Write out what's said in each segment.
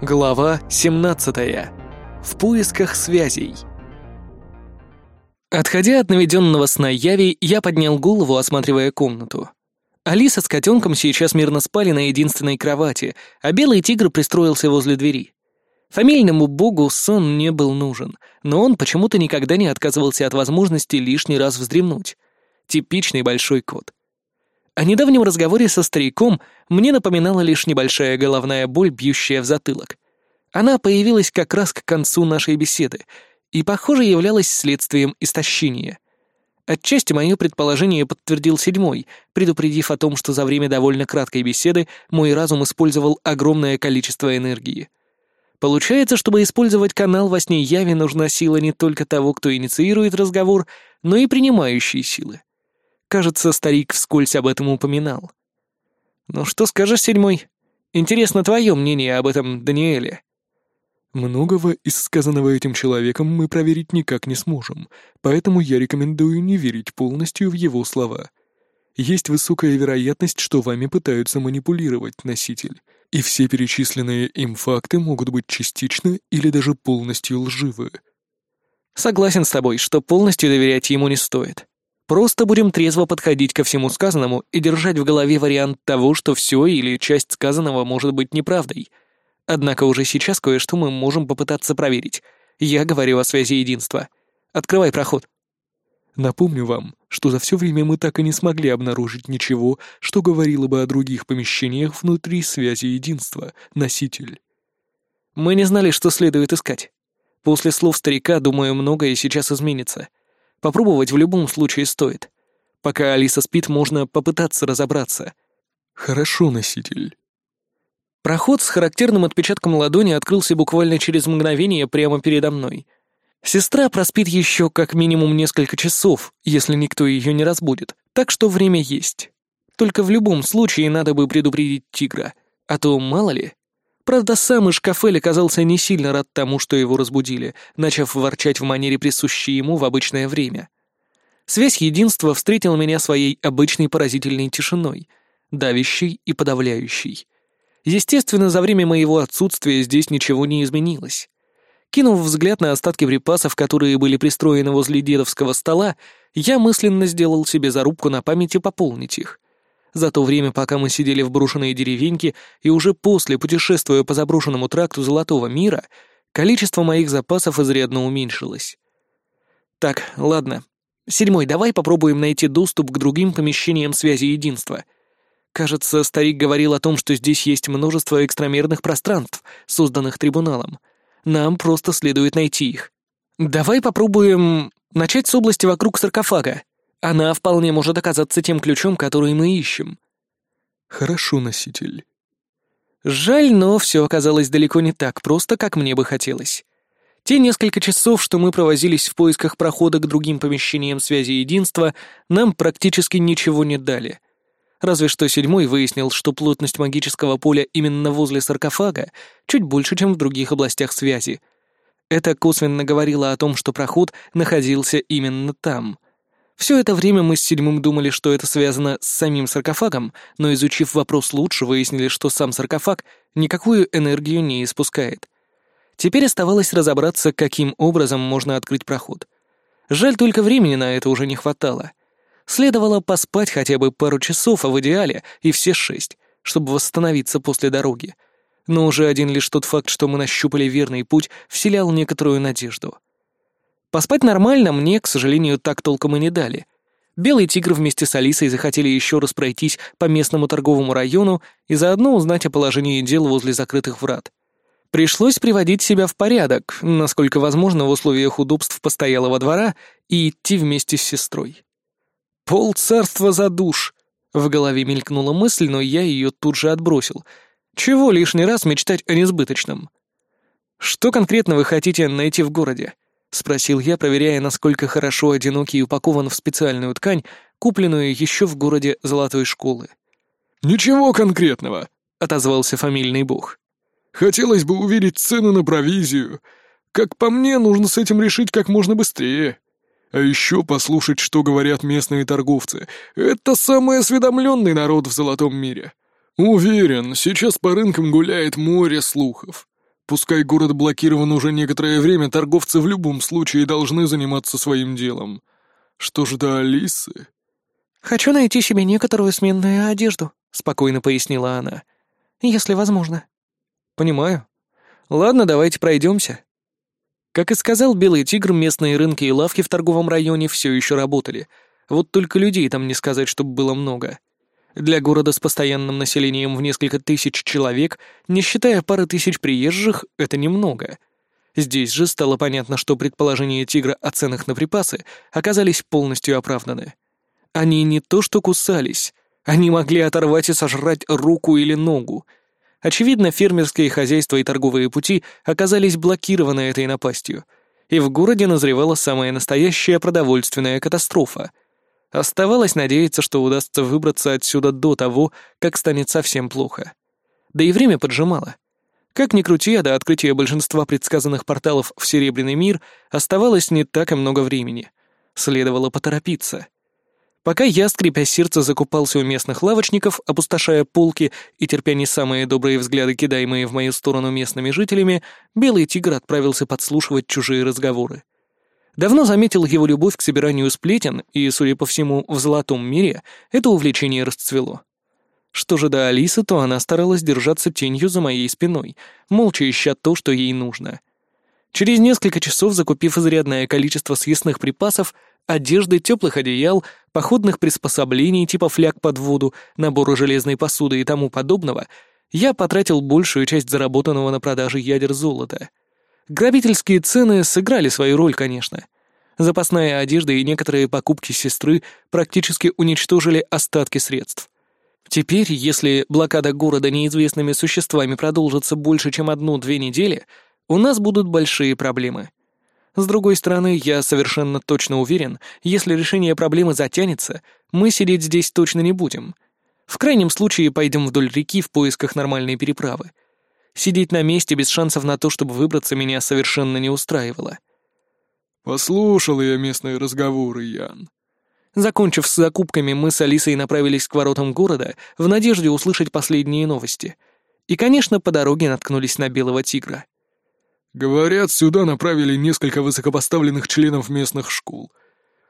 Глава 17. В поисках связей. Отходя от наведенного сна Яви, я поднял голову, осматривая комнату. Алиса с котенком сейчас мирно спали на единственной кровати, а белый тигр пристроился возле двери. Фамильному богу сон не был нужен, но он почему-то никогда не отказывался от возможности лишний раз вздремнуть. Типичный большой кот. О недавнем разговоре со стариком мне напоминала лишь небольшая головная боль, бьющая в затылок. Она появилась как раз к концу нашей беседы и, похоже, являлась следствием истощения. Отчасти мое предположение подтвердил седьмой, предупредив о том, что за время довольно краткой беседы мой разум использовал огромное количество энергии. Получается, чтобы использовать канал во сне яви, нужна сила не только того, кто инициирует разговор, но и принимающей силы. Кажется, старик вскользь об этом упоминал. «Ну что скажешь, седьмой? Интересно твое мнение об этом Даниэле». Многого из сказанного этим человеком мы проверить никак не сможем, поэтому я рекомендую не верить полностью в его слова. Есть высокая вероятность, что вами пытаются манипулировать носитель, и все перечисленные им факты могут быть частично или даже полностью лживы. Согласен с тобой, что полностью доверять ему не стоит. Просто будем трезво подходить ко всему сказанному и держать в голове вариант того, что все или часть сказанного может быть неправдой. Однако уже сейчас кое-что мы можем попытаться проверить. Я говорю о связи единства. Открывай проход. Напомню вам, что за все время мы так и не смогли обнаружить ничего, что говорило бы о других помещениях внутри связи единства, носитель. Мы не знали, что следует искать. После слов старика, думаю, многое сейчас изменится. Попробовать в любом случае стоит. Пока Алиса спит, можно попытаться разобраться. Хорошо, носитель. Проход с характерным отпечатком ладони открылся буквально через мгновение прямо передо мной. Сестра проспит еще как минимум несколько часов, если никто ее не разбудит, так что время есть. Только в любом случае надо бы предупредить тигра, а то мало ли. Правда, сам Ишкафель оказался не сильно рад тому, что его разбудили, начав ворчать в манере, присущей ему в обычное время. Связь единства встретила меня своей обычной поразительной тишиной, давящей и подавляющей. Естественно, за время моего отсутствия здесь ничего не изменилось. Кинув взгляд на остатки припасов, которые были пристроены возле дедовского стола, я мысленно сделал себе зарубку на памяти пополнить их — за то время, пока мы сидели в брошенной деревеньке и уже после, путешествуя по заброшенному тракту Золотого мира, количество моих запасов изрядно уменьшилось. Так, ладно. Седьмой, давай попробуем найти доступ к другим помещениям связи единства. Кажется, старик говорил о том, что здесь есть множество экстрамерных пространств, созданных трибуналом. Нам просто следует найти их. Давай попробуем начать с области вокруг саркофага. Она вполне может оказаться тем ключом, который мы ищем. Хорошо, носитель. Жаль, но все оказалось далеко не так просто, как мне бы хотелось. Те несколько часов, что мы провозились в поисках прохода к другим помещениям связи единства, нам практически ничего не дали. Разве что седьмой выяснил, что плотность магического поля именно возле саркофага чуть больше, чем в других областях связи. Это косвенно говорило о том, что проход находился именно там — все это время мы с Седьмым думали, что это связано с самим саркофагом, но изучив вопрос лучше, выяснили, что сам саркофаг никакую энергию не испускает. Теперь оставалось разобраться, каким образом можно открыть проход. Жаль, только времени на это уже не хватало. Следовало поспать хотя бы пару часов, а в идеале и все шесть, чтобы восстановиться после дороги. Но уже один лишь тот факт, что мы нащупали верный путь, вселял некоторую надежду. Поспать нормально мне, к сожалению, так толком и не дали. Белый тигр вместе с Алисой захотели еще раз пройтись по местному торговому району и заодно узнать о положении дел возле закрытых врат. Пришлось приводить себя в порядок, насколько возможно в условиях удобств постоялого двора, и идти вместе с сестрой. «Пол царства за душ!» В голове мелькнула мысль, но я ее тут же отбросил. Чего лишний раз мечтать о несбыточном? Что конкретно вы хотите найти в городе? — спросил я, проверяя, насколько хорошо одинокий упакован в специальную ткань, купленную еще в городе Золотой школы. «Ничего конкретного», — отозвался фамильный бог. «Хотелось бы увидеть цену на провизию. Как по мне, нужно с этим решить как можно быстрее. А еще послушать, что говорят местные торговцы. Это самый осведомленный народ в Золотом мире. Уверен, сейчас по рынкам гуляет море слухов. Пускай город блокирован уже некоторое время, торговцы в любом случае должны заниматься своим делом. Что ж до Алисы? «Хочу найти себе некоторую сменную одежду», — спокойно пояснила она. «Если возможно». «Понимаю. Ладно, давайте пройдемся». Как и сказал Белый Тигр, местные рынки и лавки в торговом районе все еще работали. Вот только людей там не сказать, чтобы было много. Для города с постоянным населением в несколько тысяч человек, не считая пары тысяч приезжих, это немного. Здесь же стало понятно, что предположения Тигра о ценах на припасы оказались полностью оправданы. Они не то что кусались, они могли оторвать и сожрать руку или ногу. Очевидно, фермерские хозяйства и торговые пути оказались блокированы этой напастью, и в городе назревала самая настоящая продовольственная катастрофа — Оставалось надеяться, что удастся выбраться отсюда до того, как станет совсем плохо. Да и время поджимало. Как ни крути, а до открытия большинства предсказанных порталов в Серебряный мир оставалось не так и много времени. Следовало поторопиться. Пока я, скрипя сердце, закупался у местных лавочников, опустошая полки и терпя не самые добрые взгляды, кидаемые в мою сторону местными жителями, Белый Тигр отправился подслушивать чужие разговоры. Давно заметил его любовь к собиранию сплетен, и, судя по всему, в золотом мире это увлечение расцвело. Что же до Алисы, то она старалась держаться тенью за моей спиной, молча ища то, что ей нужно. Через несколько часов, закупив изрядное количество съестных припасов, одежды, теплых одеял, походных приспособлений типа фляг под воду, набора железной посуды и тому подобного, я потратил большую часть заработанного на продаже ядер золота — Грабительские цены сыграли свою роль, конечно. Запасная одежда и некоторые покупки сестры практически уничтожили остатки средств. Теперь, если блокада города неизвестными существами продолжится больше, чем одну-две недели, у нас будут большие проблемы. С другой стороны, я совершенно точно уверен, если решение проблемы затянется, мы сидеть здесь точно не будем. В крайнем случае пойдем вдоль реки в поисках нормальной переправы — Сидеть на месте без шансов на то, чтобы выбраться, меня совершенно не устраивало. «Послушал я местные разговоры, Ян». Закончив с закупками, мы с Алисой направились к воротам города в надежде услышать последние новости. И, конечно, по дороге наткнулись на белого тигра. «Говорят, сюда направили несколько высокопоставленных членов местных школ.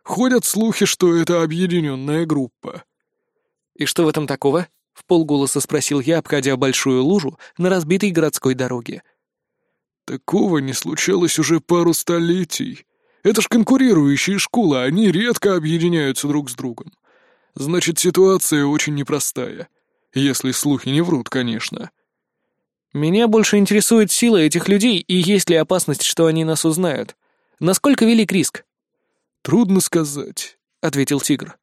Ходят слухи, что это объединенная группа». «И что в этом такого?» В полголоса спросил я, обходя большую лужу на разбитой городской дороге. «Такого не случалось уже пару столетий. Это ж конкурирующие школы, они редко объединяются друг с другом. Значит, ситуация очень непростая. Если слухи не врут, конечно». «Меня больше интересует сила этих людей и есть ли опасность, что они нас узнают. Насколько велик риск?» «Трудно сказать», — ответил Тигр.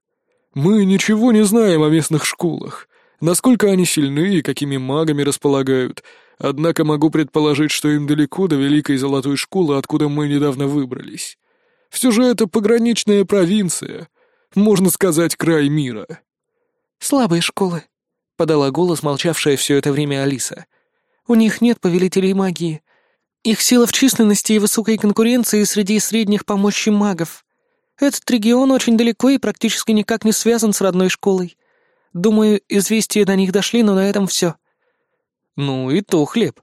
«Мы ничего не знаем о местных школах насколько они сильны и какими магами располагают, однако могу предположить, что им далеко до Великой Золотой Школы, откуда мы недавно выбрались. Все же это пограничная провинция, можно сказать, край мира». «Слабые школы», — подала голос молчавшая все это время Алиса. «У них нет повелителей магии. Их сила в численности и высокой конкуренции среди средних по мощи магов. Этот регион очень далеко и практически никак не связан с родной школой. Думаю, известия до них дошли, но на этом все. Ну и то хлеб.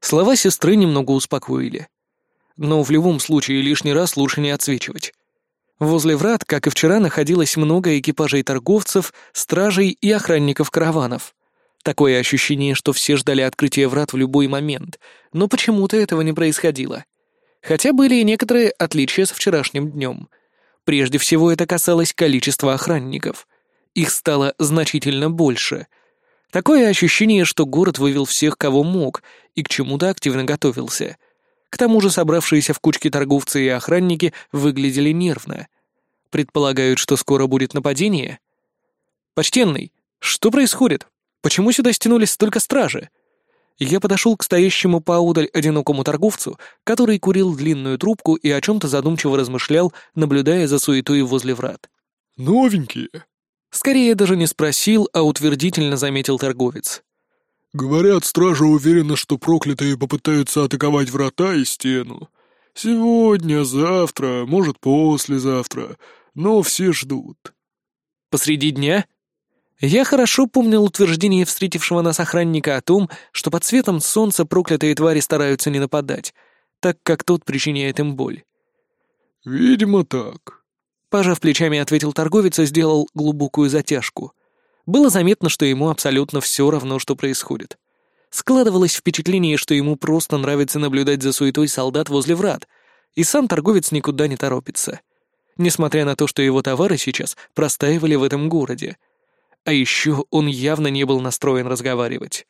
Слова сестры немного успокоили. Но в любом случае лишний раз лучше не отсвечивать. Возле врат, как и вчера, находилось много экипажей торговцев, стражей и охранников караванов. Такое ощущение, что все ждали открытия врат в любой момент, но почему-то этого не происходило. Хотя были и некоторые отличия с вчерашним днем. Прежде всего это касалось количества охранников. Их стало значительно больше. Такое ощущение, что город вывел всех, кого мог, и к чему-то активно готовился. К тому же собравшиеся в кучке торговцы и охранники выглядели нервно. Предполагают, что скоро будет нападение? «Почтенный, что происходит? Почему сюда стянулись столько стражи?» Я подошел к стоящему поодаль одинокому торговцу, который курил длинную трубку и о чем-то задумчиво размышлял, наблюдая за суетой возле врат. «Новенькие», Скорее даже не спросил, а утвердительно заметил торговец. «Говорят, стража уверена, что проклятые попытаются атаковать врата и стену. Сегодня, завтра, может, послезавтра, но все ждут». «Посреди дня?» Я хорошо помнил утверждение встретившего нас охранника о том, что под светом солнца проклятые твари стараются не нападать, так как тот причиняет им боль. «Видимо, так», — пожав плечами, ответил торговец и сделал глубокую затяжку. Было заметно, что ему абсолютно все равно, что происходит. Складывалось впечатление, что ему просто нравится наблюдать за суетой солдат возле врат, и сам торговец никуда не торопится. Несмотря на то, что его товары сейчас простаивали в этом городе — а еще он явно не был настроен разговаривать.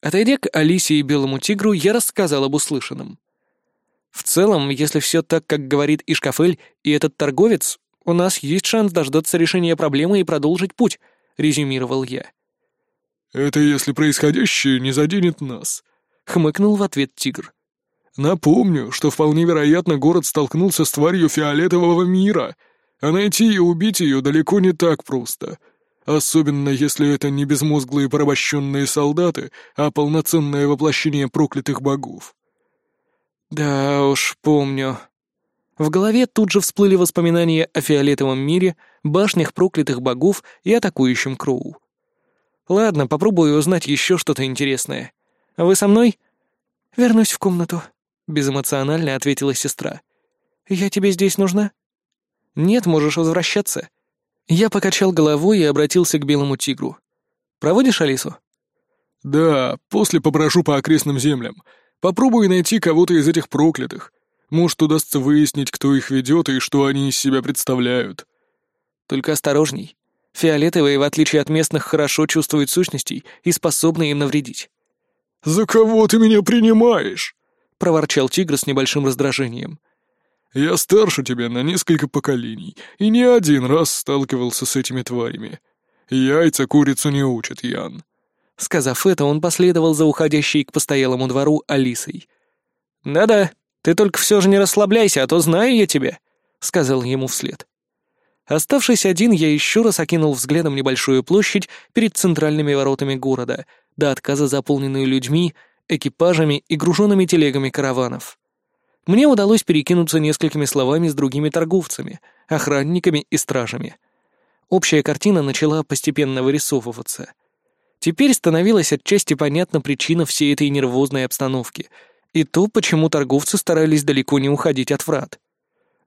Отойдя к Алисе и Белому Тигру, я рассказал об услышанном. В целом, если все так, как говорит Ишкафель и этот торговец, у нас есть шанс дождаться решения проблемы и продолжить путь, резюмировал я. «Это если происходящее не заденет нас», — хмыкнул в ответ тигр. «Напомню, что вполне вероятно город столкнулся с тварью фиолетового мира, а найти и убить ее далеко не так просто. Особенно если это не безмозглые порабощенные солдаты, а полноценное воплощение проклятых богов. Да уж, помню. В голове тут же всплыли воспоминания о фиолетовом мире, башнях проклятых богов и атакующем Кроу. Ладно, попробую узнать еще что-то интересное. Вы со мной? Вернусь в комнату, безэмоционально ответила сестра. Я тебе здесь нужна? Нет, можешь возвращаться. Я покачал головой и обратился к белому тигру. «Проводишь Алису?» «Да, после попрошу по окрестным землям. Попробую найти кого-то из этих проклятых. Может, удастся выяснить, кто их ведет и что они из себя представляют». «Только осторожней. Фиолетовые, в отличие от местных, хорошо чувствуют сущностей и способны им навредить». «За кого ты меня принимаешь?» — проворчал тигр с небольшим раздражением. Я старше тебя на несколько поколений и не один раз сталкивался с этими тварями. Яйца курицу не учат, Ян». Сказав это, он последовал за уходящей к постоялому двору Алисой. «Да-да, ты только все же не расслабляйся, а то знаю я тебя», — сказал ему вслед. Оставшись один, я еще раз окинул взглядом небольшую площадь перед центральными воротами города, до отказа заполненную людьми, экипажами и груженными телегами караванов. Мне удалось перекинуться несколькими словами с другими торговцами, охранниками и стражами. Общая картина начала постепенно вырисовываться. Теперь становилась отчасти понятна причина всей этой нервозной обстановки и то, почему торговцы старались далеко не уходить от врат.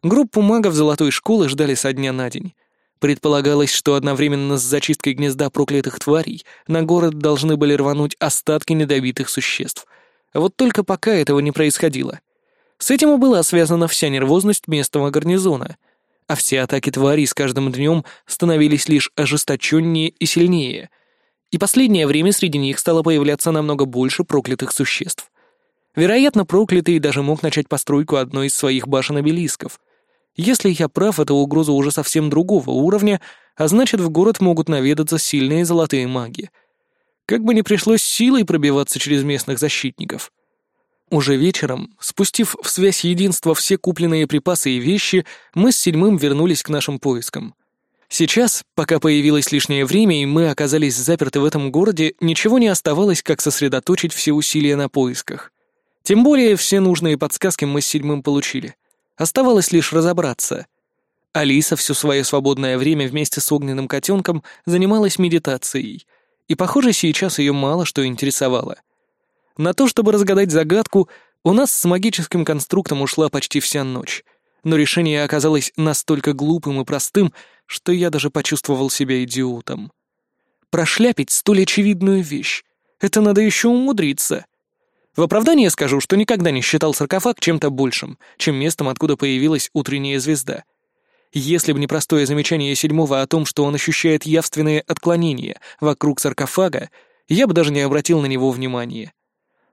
Группу магов золотой школы ждали со дня на день. Предполагалось, что одновременно с зачисткой гнезда проклятых тварей на город должны были рвануть остатки недобитых существ. Вот только пока этого не происходило — с этим и была связана вся нервозность местного гарнизона, а все атаки тварей с каждым днем становились лишь ожесточеннее и сильнее, и последнее время среди них стало появляться намного больше проклятых существ. Вероятно, проклятый даже мог начать постройку одной из своих башен-обелисков. Если я прав, это угроза уже совсем другого уровня, а значит, в город могут наведаться сильные золотые маги. Как бы ни пришлось силой пробиваться через местных защитников — уже вечером, спустив в связь единства все купленные припасы и вещи, мы с седьмым вернулись к нашим поискам. Сейчас, пока появилось лишнее время и мы оказались заперты в этом городе, ничего не оставалось, как сосредоточить все усилия на поисках. Тем более все нужные подсказки мы с седьмым получили. Оставалось лишь разобраться. Алиса все свое свободное время вместе с огненным котенком занималась медитацией, и, похоже, сейчас ее мало что интересовало — на то, чтобы разгадать загадку, у нас с магическим конструктом ушла почти вся ночь. Но решение оказалось настолько глупым и простым, что я даже почувствовал себя идиотом. Прошляпить столь очевидную вещь. Это надо еще умудриться. В оправдание скажу, что никогда не считал саркофаг чем-то большим, чем местом, откуда появилась утренняя звезда. Если бы не простое замечание седьмого о том, что он ощущает явственные отклонения вокруг саркофага, я бы даже не обратил на него внимания.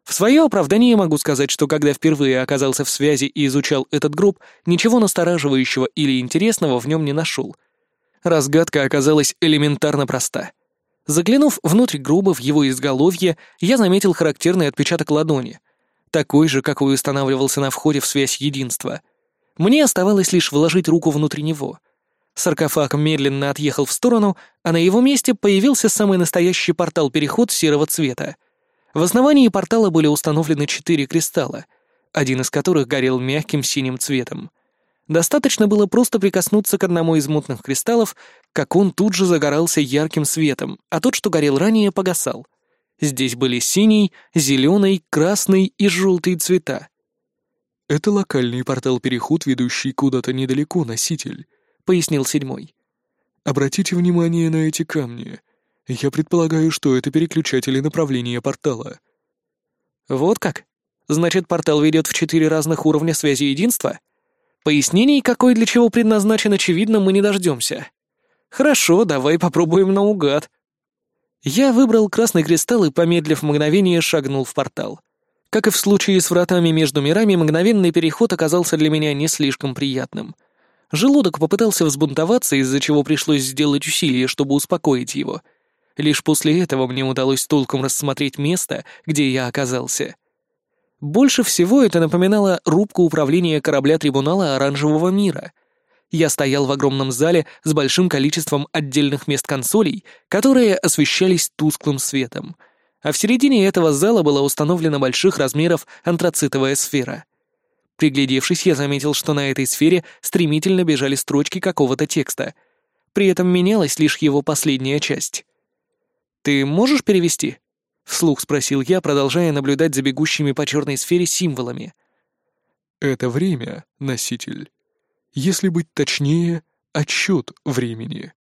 В свое оправдание могу сказать, что когда впервые оказался в связи и изучал этот групп, ничего настораживающего или интересного в нем не нашел. Разгадка оказалась элементарно проста. Заглянув внутрь груба в его изголовье, я заметил характерный отпечаток ладони, такой же, какой устанавливался на входе в связь единства. Мне оставалось лишь вложить руку внутрь него. Саркофаг медленно отъехал в сторону, а на его месте появился самый настоящий портал-переход серого цвета — в основании портала были установлены четыре кристалла, один из которых горел мягким синим цветом. Достаточно было просто прикоснуться к одному из мутных кристаллов, как он тут же загорался ярким светом, а тот, что горел ранее, погасал. Здесь были синий, зеленый, красный и желтый цвета. «Это локальный портал-переход, ведущий куда-то недалеко, носитель», — пояснил седьмой. «Обратите внимание на эти камни. Я предполагаю, что это переключатели направления портала». «Вот как? Значит, портал ведет в четыре разных уровня связи единства?» Пояснений, какой для чего предназначен, очевидно, мы не дождемся. Хорошо, давай попробуем наугад. Я выбрал красный кристалл и, помедлив мгновение, шагнул в портал. Как и в случае с вратами между мирами, мгновенный переход оказался для меня не слишком приятным. Желудок попытался взбунтоваться, из-за чего пришлось сделать усилие, чтобы успокоить его. Лишь после этого мне удалось толком рассмотреть место, где я оказался. Больше всего это напоминало рубку управления корабля трибунала Оранжевого мира. Я стоял в огромном зале с большим количеством отдельных мест консолей, которые освещались тусклым светом. А в середине этого зала была установлена больших размеров антрацитовая сфера. Приглядевшись, я заметил, что на этой сфере стремительно бежали строчки какого-то текста. При этом менялась лишь его последняя часть. «Ты можешь перевести?» Вслух спросил я, продолжая наблюдать за бегущими по черной сфере символами. «Это время, носитель. Если быть точнее, отсчет времени».